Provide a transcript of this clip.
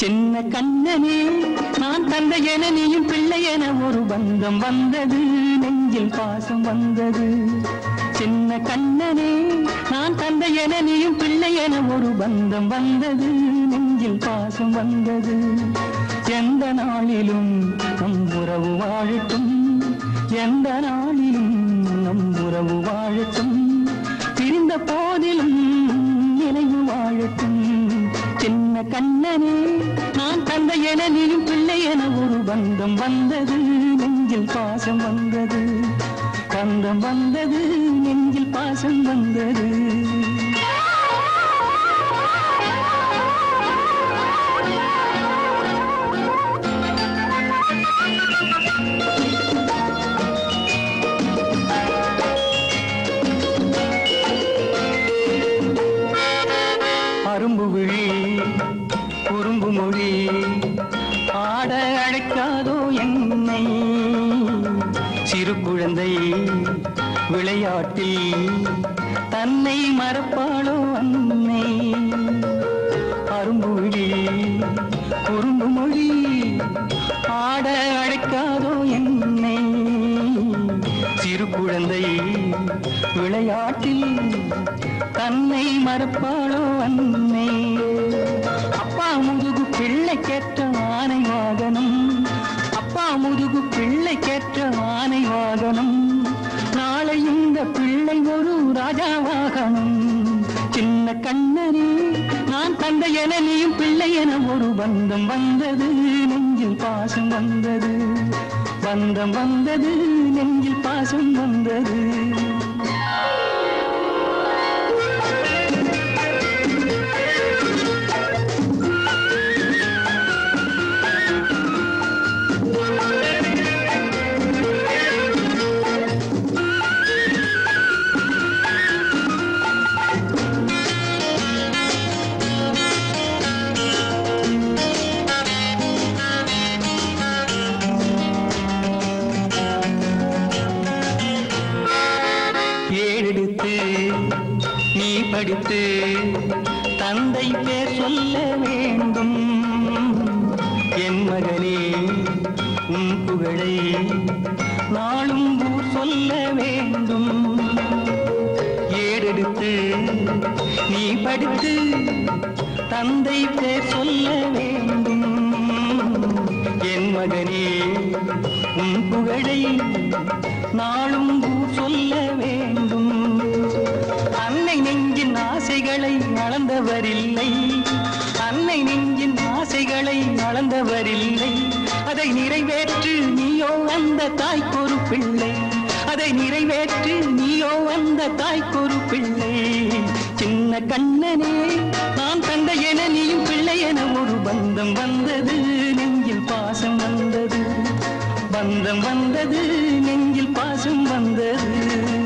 சின்ன கண்ணனே நான் தந்தை என நீயும் பிள்ளை என ஒரு பந்தம் வந்தது நெஞ்சில் பாசம் வந்தது. சின்ன கண்ணனே நான் தந்தை என நீயும் பிள்ளை என ஒரு பந்தம் வந்தது நெஞ்சில் பாசம் வந்தது. எந்த நாளிலும் நம் உறவு வாழட்டும். எந்த நாளிலும் நம் உறவு வாழட்டும். பிரிந்த போதிலும் நினைவு வாழட்டும். சின்ன கண்ணனே நான் தந்த என நீயும் பிள்ளை என ஒரு பந்தம் வந்தது. நெஞ்சில் பாசம் வந்தது. பந்தம் வந்தது நெஞ்சில் பாசம் வந்தது. அரும்பு விழி குறும்பு மொழி ஆட அழைக்காதோ என்னை? சிறு குழந்தை விளையாட்டில் தன்னை மறப்பாளோ அன்னை? மொழி ஆட அழைக்காதோ என்னை? சிறு குழந்தை விளையாட்டில் தன்னை மறப்பாளோ அன்னை? அப்பா முதுகு பிள்ளை கேட்ட ஆனை வாகனம். அப்பா முதுகு பிள்ளை கேட்ட ஆனை வாகனம். நாளை இந்த பிள்ளை ஒரு ராஜா வாகனம். சின்ன கண்ணனே நான் தந்தை என நீயும் பிள்ளை என ஒரு பந்தம் வந்தது நெஞ்சில் பாசம் வந்தது. பந்தம் வந்தது நெஞ்சில் பாசம் வந்தது. நீ படித்து தந்தை பேர் சொல்ல வேண்டும். என் மகனே உன் புகழை நாளும் ஊர் சொல்ல வேண்டும். ஏறெடுத்து நீ படித்து தந்தை பேர் சொல்ல அளந்தவரில்லை அன்னை நெஞ்சின் ஆசைகளை அளந்தவரில்லை அதை நிறைவேற்று நீயோ அந்த தாய்க்கொரு பிள்ளை. அதை நிறைவேற்று நீயோ அந்த தாய்க்கொரு பிள்ளை. சின்ன கண்ணனே நான் தந்தை என நீயும் பிள்ளை என ஒரு பந்தம் வந்தது. நெஞ்சில் பாசம் வந்தது. பந்தம் வந்தது நெஞ்சில் பாசம் வந்தது.